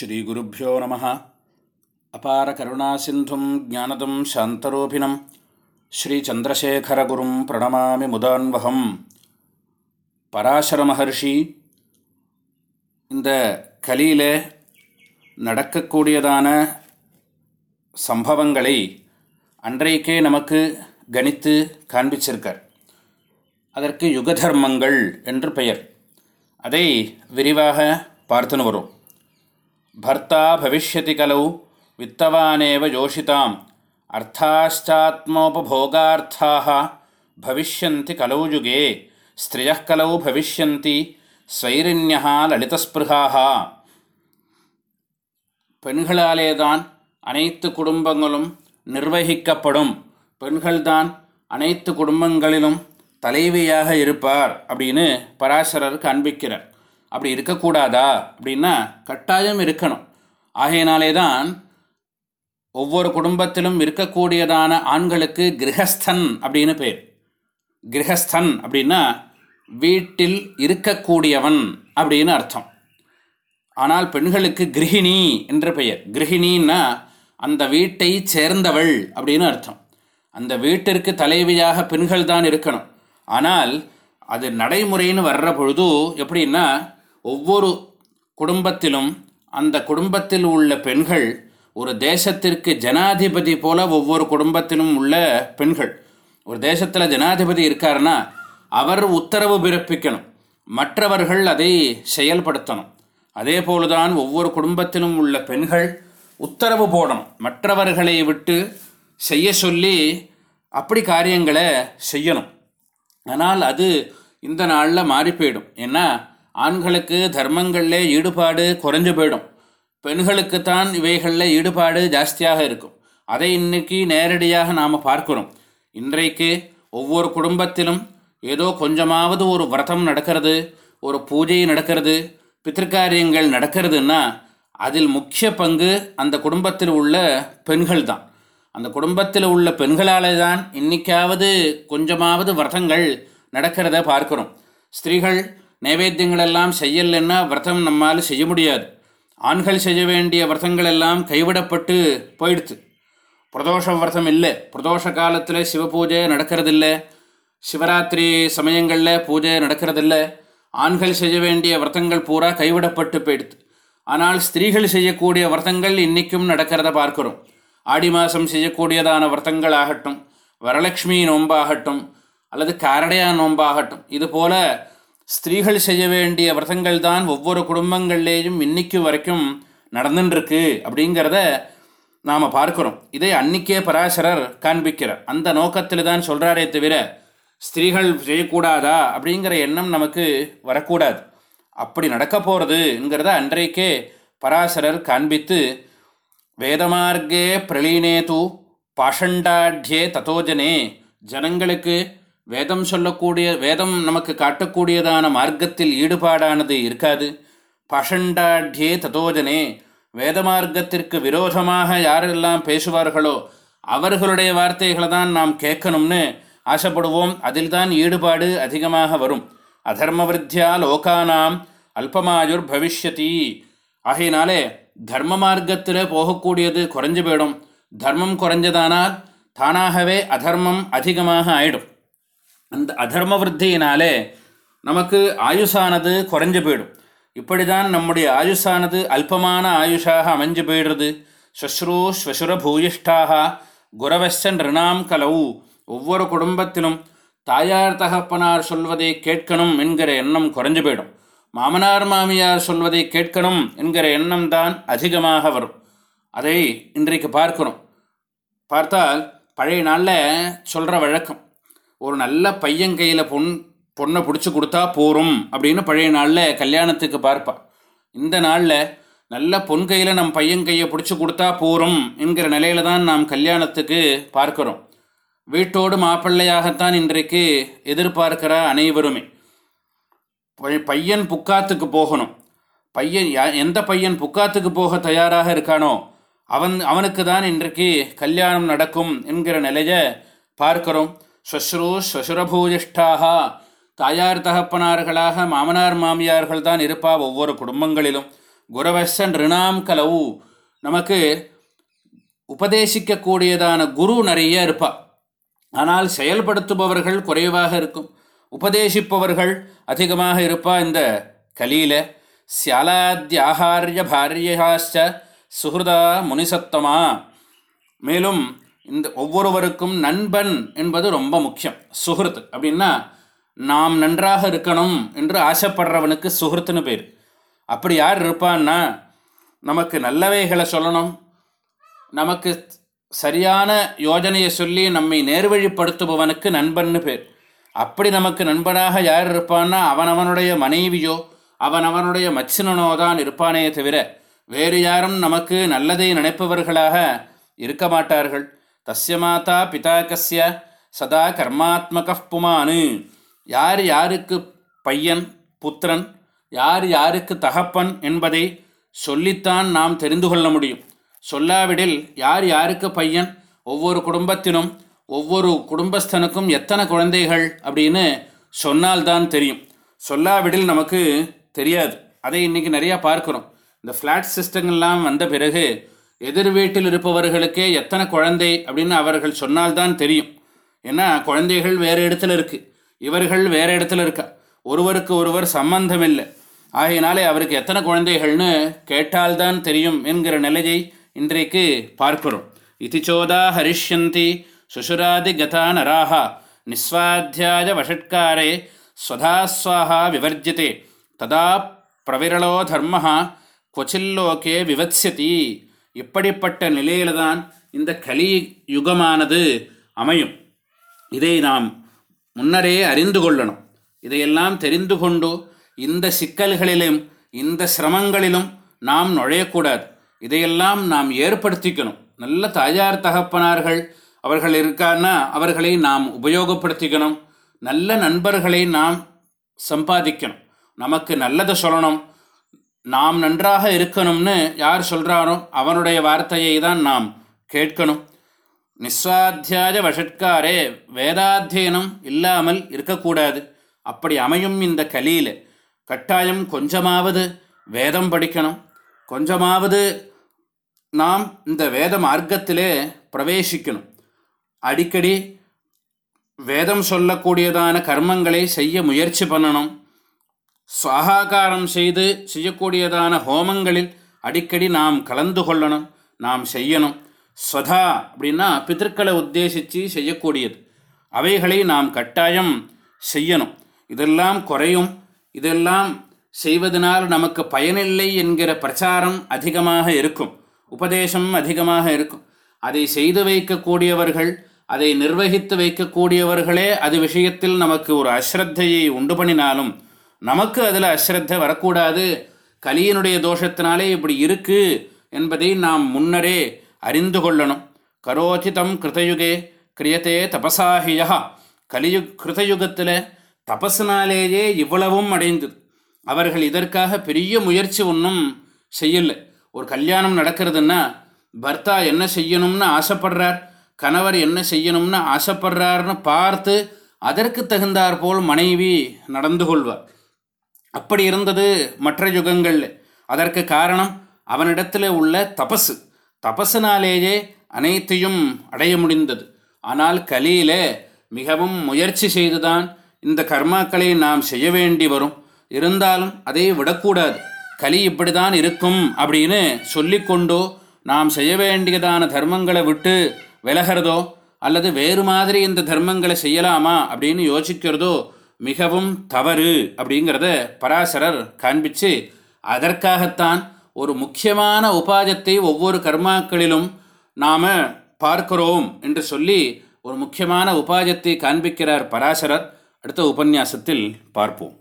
ஸ்ரீகுருப்போ நம. அபார கருணாசிந்தும் ஜானதம் சாந்தரூபிணம். ஸ்ரீச்சந்திரசேகரகுரும் பிரணமாமி முதான்வகம். பராசர மகர்ஷி இந்த கலியில் நடக்கக்கூடியதான சம்பவங்களை அன்றைக்கே நமக்கு கணித்து காண்பிச்சிருக்கார். அதற்கு யுகதர்மங்கள் என்று பெயர். அதை விரிவாக பார்த்துன்னு வரும். பர்த்தா பவிஷ்யதி கலௌ வித்தவானேவ யோஷிதாம் அர்த்தாச்சாத்மோபோகார்த்தாக பவிஷ்யந்தி கலௌ யுகே ஸ்திரிய கலௌ பவிஷ்யந்தி ஸ்வைரிண்யா லலிதஸ்பிருகாக பெண்களாலேதான் அனைத்து குடும்பங்களும் நிர்வகிக்கப்படும். பெண்கள்தான் அனைத்து குடும்பங்களிலும் தலைவியாக இருப்பார் அப்படின்னு பராசரர் காண்பிக்கிறார் அப்படி இருக்கக்கூடாதா? அப்படின்னா கட்டாயம் இருக்கணும். ஆகையினாலே தான் ஒவ்வொரு குடும்பத்திலும் இருக்கக்கூடியதான ஆண்களுக்கு கிரகஸ்தன் அப்படின்னு பேர். கிரகஸ்தன் அப்படின்னா வீட்டில் இருக்கக்கூடியவன் அப்படின்னு அர்த்தம். ஆனால் பெண்களுக்கு கிரகிணி என்ற பெயர். கிரகிணின்னா அந்த வீட்டை சேர்ந்தவள் அப்படின்னு அர்த்தம். அந்த வீட்டிற்கு தலைவியாக பெண்கள் தான் இருக்கணும். ஆனால் அது நடைமுறைன்னு வர்ற பொழுது எப்படின்னா ஒவ்வொரு குடும்பத்திலும் அந்த குடும்பத்தில் உள்ள பெண்கள் ஒரு தேசத்திற்கு ஜனாதிபதி போல ஒவ்வொரு குடும்பத்திலும் உள்ள பெண்கள். ஒரு தேசத்தில் ஜனாதிபதி இருக்காருன்னா அவர் உத்தரவு பிறப்பிக்கணும். மற்றவர்கள் அதை செயல்படுத்தணும். அதே போலதான் ஒவ்வொரு குடும்பத்திலும் உள்ள பெண்கள் உத்தரவு போடணும். மற்றவர்களை விட்டு செய்ய சொல்லி அப்படி காரியங்களை செய்யணும். ஆனால் அது இந்த நாளில் மாறி போயிடும். ஏன்னா ஆண்களுக்கு தர்மங்களில் ஈடுபாடு குறைஞ்சு போயிடும். பெண்களுக்குத்தான் இவைகளில் ஈடுபாடு ஜாஸ்தியாக இருக்கும். அதை இன்னைக்கு நேரடியாக நாம் பார்க்கிறோம். இன்றைக்கு ஒவ்வொரு குடும்பத்திலும் ஏதோ கொஞ்சமாவது ஒரு விரதம் நடக்கிறது ஒரு பூஜை நடக்கிறது பித்திருக்காரியங்கள் நடக்கிறதுன்னா அதில் முக்கிய பங்கு அந்த குடும்பத்தில் உள்ள பெண்கள் தான். அந்த குடும்பத்தில் உள்ள பெண்களால் தான் இன்றைக்காவது கொஞ்சமாவது விரதங்கள் நடக்கிறத பார்க்குறோம். ஸ்திரீகள் நைவேத்தியங்கள் எல்லாம் செய்யலைன்னா விரதம் நம்மால் செய்ய முடியாது. ஆண்கள் செய்ய வேண்டிய விரதங்கள் எல்லாம் கைவிடப்பட்டு போயிடுது பிரதோஷ விரதம் இல்லை. பிரதோஷ காலத்தில் சிவ பூஜை நடக்கிறதில்ல. சிவராத்திரி சமயங்களில் பூஜை நடக்கிறதில்ல. ஆண்கள் செய்ய வேண்டிய விரதங்கள் பூரா கைவிடப்பட்டு போயிடுது ஆனால் ஸ்திரீகள் செய்யக்கூடிய விரதங்கள் இன்றைக்கும் நடக்கிறத பார்க்குறோம். ஆடி மாதம் செய்யக்கூடியதான விரதங்கள் ஆகட்டும் வரலட்சுமி நோம்பாகட்டும் அல்லது காரடையா நோம்பாகட்டும் இது போல் ஸ்திரீகள் செய்ய வேண்டிய விரதங்கள் தான் ஒவ்வொரு குடும்பங்கள்லேயும் இன்னைக்கு வரைக்கும் நடந்துட்டுருக்கு அப்படிங்கிறத நாம் பார்க்குறோம். இதை அன்னிக்கே பராசரர் காண்பிக்கிறார். அந்த நோக்கத்தில் தான் சொல்கிறாரே தவிர ஸ்திரீகள் செய்யக்கூடாதா அப்படிங்கிற எண்ணம் நமக்கு வரக்கூடாது. அப்படி நடக்க போகிறதுங்கிறத அன்றைக்கே பராசரர் காண்பித்து வேதமார்க்கே பிரளீனேது பாஷண்டாட்யே தத்தோஜனே ஜனங்களுக்கு வேதம் சொல்லக்கூடிய வேதம் நமக்கு காட்டக்கூடியதான மார்க்கத்தில் ஈடுபாடானது இருக்காது. பஷண்டாட்யே ததோஜனே வேத மார்க்கத்திற்கு விரோதமாக யாரெல்லாம் பேசுவார்களோ அவர்களுடைய வார்த்தைகளை தான் நாம் கேட்கணும்னு ஆசைப்படுவோம். அதில் தான் ஈடுபாடு அதிகமாக வரும். அதர்மவிருத்தியா லோகானாம் அல்பமாயுர் பவிஷ்யதி. ஆகையினாலே தர்ம மார்க்கத்தில் போகக்கூடியது குறைஞ்சு போயிடும். தர்மம் குறைஞ்சதானால் தானாகவே அதர்மம் அதிகமாக ஆயிடும். அந்த அதர்ம விருத்தியினாலே நமக்கு ஆயுஷானது குறைஞ்சு போயிடும். இப்படி தான் நம்முடைய ஆயுஷானது அல்பமான ஆயுஷாக அமைஞ்சு போயிடுறது. ஸ்வஸ்ரூ ஸ்வசுர பூயிஷ்டாக குரவச ரிணாம் கலவு ஒவ்வொரு குடும்பத்திலும் தாயார் தகப்பனார் சொல்வதை கேட்கணும் என்கிற எண்ணம் குறைஞ்சு போயிடும். மாமனார் மாமியார் சொல்வதை கேட்கணும் என்கிற எண்ணம் தான் அதிகமாக வரும். அதை இன்றைக்கு பார்க்கணும் பார்த்தால் பழைய நாளில் சொல்கிற வழக்கம் ஒரு நல்ல பையன் கையில் பொன் பொண்ணை பிடிச்சி கொடுத்தா போகும் அப்படின்னு பழைய நாளில் கல்யாணத்துக்கு பார்ப்பா. இந்த நாளில் நல்ல பொன் கையில் நம் பையன் கையை பிடிச்சி கொடுத்தா போகிறோம் என்கிற நிலையில தான் நாம் கல்யாணத்துக்கு பார்க்குறோம். வீட்டோடு மாப்பிள்ளையாகத்தான் இன்றைக்கு எதிர்பார்க்கிற அனைவருமே. பையன் புக்காத்துக்கு போகணும். பையன் எந்த பையன் புக்காத்துக்கு போக தயாராக இருக்கானோ அவன் அவனுக்கு தான் இன்றைக்கு கல்யாணம் நடக்கும் என்கிற நிலையை பார்க்கிறோம். ஸ்வஸ்ரூ ஸ்வசுரபூஜிஷ்டாக தாயார் தகப்பனார்களாக மாமனார் மாமியார்கள் தான் இருப்பா ஒவ்வொரு குடும்பங்களிலும். குரவசன் ரிணாம் கலவு. நமக்கு உபதேசிக்கக்கூடியதான குரு நிறைய இருப்பா. ஆனால் செயல்படுத்துபவர்கள் குறைவாக இருக்கும். உபதேசிப்பவர்கள் அதிகமாக இருப்பா இந்த கலியில சியாலாத்யாகாரிய பாரியாச்ச சுஹൃதா முனிசத்தமா. மேலும் இந்த ஒவ்வொருவருக்கும் நண்பன் என்பது ரொம்ப முக்கியம். சுகிருத் அப்படின்னா நாம் நன்றாக இருக்கணும் என்று ஆசைப்படுறவனுக்கு சுகிருத்துன்னு பேர். அப்படி யார் இருப்பான்னா நமக்கு நல்லவைகளை சொல்லணும் நமக்கு சரியான யோஜனையை சொல்லி நம்மை நேர்வழிப்படுத்துபவனுக்கு நண்பன்னு பேர். அப்படி நமக்கு நண்பனாக யார் இருப்பான்னா அவனவனுடைய மனைவியோ அவனவனுடைய மச்சினனோ தான் இருப்பானே தவிர வேறு யாரும் நமக்கு நல்லதை நினைப்பவர்களாக இருக்க மாட்டார்கள். தஸ்ய மாதா பிதா கஸ்ய சதா கர்மாத்மக புமானு யார் யாருக்கு பையன் புத்திரன் யார் யாருக்கு தகப்பன் என்பதை சொல்லித்தான் நாம் தெரிந்து கொள்ள முடியும். சொல்லாவிடில் யார் யாருக்கு பையன்? ஒவ்வொரு குடும்பத்தினும் ஒவ்வொரு குடும்பஸ்தனுக்கும் எத்தனை குழந்தைகள்? அப்படின்னு சொன்னால்தான் தெரியும். சொல்லாவிடில் நமக்கு தெரியாது. அதை இன்றைக்கி நிறையா பார்க்குறோம். இந்த ஃப்ளாட் சிஸ்டங்கள்லாம் வந்த பிறகு எதிர் வீட்டில் இருப்பவர்களுக்கே எத்தனை குழந்தை அப்படின்னு அவர்கள் சொன்னால்தான் தெரியும். ஏன்னா குழந்தைகள் வேறு இடத்துல இருக்குது இவர்கள் வேறு இடத்துல இருக்கா? ஒருவருக்கு ஒருவர் சம்பந்தம் இல்லை ஆகையினாலே அவருக்கு எத்தனை குழந்தைகள்னு கேட்டால்தான் தெரியும் என்கிற நிலையை இன்றைக்கு பார்க்கிறோம். இதிச்சோதா ஹரிஷ்யந்தி சுசுராதி கதா நராகா நிஸ்வாத்தியாய வஷட்காரே ஸ்வதாஸ்வாகா விவர்ஜிதே. ததா பிரவிரளோ தர்ம கொச்சில்லோகே விவத்ஸ்யதி இப்படிப்பட்ட நிலையில்தான் இந்த கலி யுகமானது அமையும்? இதை நாம் முன்னரே அறிந்து கொள்ளணும். இதையெல்லாம் தெரிந்து கொண்டு இந்த சிக்கல்களிலும் இந்த சிரமங்களிலும் நாம் நுழையக்கூடாது. இதையெல்லாம் நாம் ஏற்படுத்திக்கணும். நல்ல தாயார் தகப்பனார்கள் அவர்கள் இருக்கான்னா அவர்களை நாம் உபயோகப்படுத்திக்கணும். நல்ல நண்பர்களை நாம் சம்பாதிக்கணும். நமக்கு நல்லதை சொல்லணும். நாம் நன்றாக இருக்கணும்னு யார் சொல்கிறாரோ அவனுடைய வார்த்தையை தான் நாம் கேட்கணும். நிஸ்வாத்தியாய வஷட்காரே வேதாத்தியனம் இல்லாமல் இருக்கக்கூடாது. அப்படி அமையும் இந்த கலியில் கட்டாயம் கொஞ்சமாவது வேதம் படிக்கணும். கொஞ்சமாவது நாம் இந்த வேத மார்க்கத்திலே பிரவேசிக்கணும். அடிக்கடி வேதம் சொல்லக்கூடியதான கர்மங்களை செய்ய முயற்சி பண்ணணும். சுவாகாரம் செய்து செய்யக்கூடியதான ஹோமங்களில் அடிக்கடி நாம் கலந்து கொள்ளணும் நாம் செய்யணும். ஸ்வதா அப்படின்னா பிதற்களை உத்தேசித்து செய்யக்கூடியது. அவைகளை நாம் கட்டாயம் செய்யணும். இதெல்லாம் குறையும். இதெல்லாம் செய்வதனால் நமக்கு பயனில்லை என்கிற பிரச்சாரம் அதிகமாக இருக்கும். உபதேசம் அதிகமாக இருக்கும். அதை செய்து வைக்கக்கூடியவர்கள் அதை நிர்வகித்து வைக்கக்கூடியவர்களே அது விஷயத்தில் நமக்கு ஒரு அஸ்ரத்தையை உண்டு பண்ணினாலும் நமக்கு அதில் அஸ்ரத்த வரக்கூடாது. கலியினுடைய தோஷத்தினாலே இப்படி இருக்கு என்பதை நாம் முன்னரே அறிந்து கொள்ளணும். கரோச்சிதம் கிருதயுகே கிரியத்தே தபசாகியா கலியு கிருதயுகத்தில் தபஸினாலேயே இவ்வளவும் அடைந்தது. அவர்கள் இதற்காக பெரிய முயற்சி ஒன்றும் செய்யலை. ஒரு கல்யாணம் நடக்கிறதுன்னா பர்த்தா என்ன செய்யணும்னு ஆசைப்படுறார்? கணவர் என்ன செய்யணும்னு ஆசைப்படுறாருன்னு பார்த்து அதற்கு தகுந்தாற்போல் மனைவி நடந்து கொள்வார். அப்படி இருந்தது மற்ற யுகங்களில் அதற்கு காரணம் அவனிடத்தில் உள்ள தபசு. தபஸினாலேயே அனைத்தையும் அடைய முடிந்தது. ஆனால் கலியில மிகவும் முயற்சி செய்துதான் இந்த கர்மாக்களை நாம் செய்ய வேண்டி வரும். இருந்தாலும் அதை விடக்கூடாது. கலி இப்படி தான் இருக்கும் அப்படின்னு சொல்லிக்கொண்டோ நாம் செய்ய வேண்டியதான தர்மங்களை விட்டு விலகிறதோ அல்லது வேறு மாதிரி இந்த தர்மங்களை செய்யலாமா அப்படின்னு யோசிக்கிறதோ மிகவும் தவறு அப்படிங்கிறத பராசரர் காண்பித்து அதற்காகத்தான் ஒரு முக்கியமான உபாயத்தை ஒவ்வொரு கர்மாக்களிலும் நாம் பார்க்கிறோம் என்று சொல்லி ஒரு முக்கியமான உபாயத்தை காண்பிக்கிறார் பராசரர். அடுத்த உபன்யாசத்தில் பார்ப்போம்.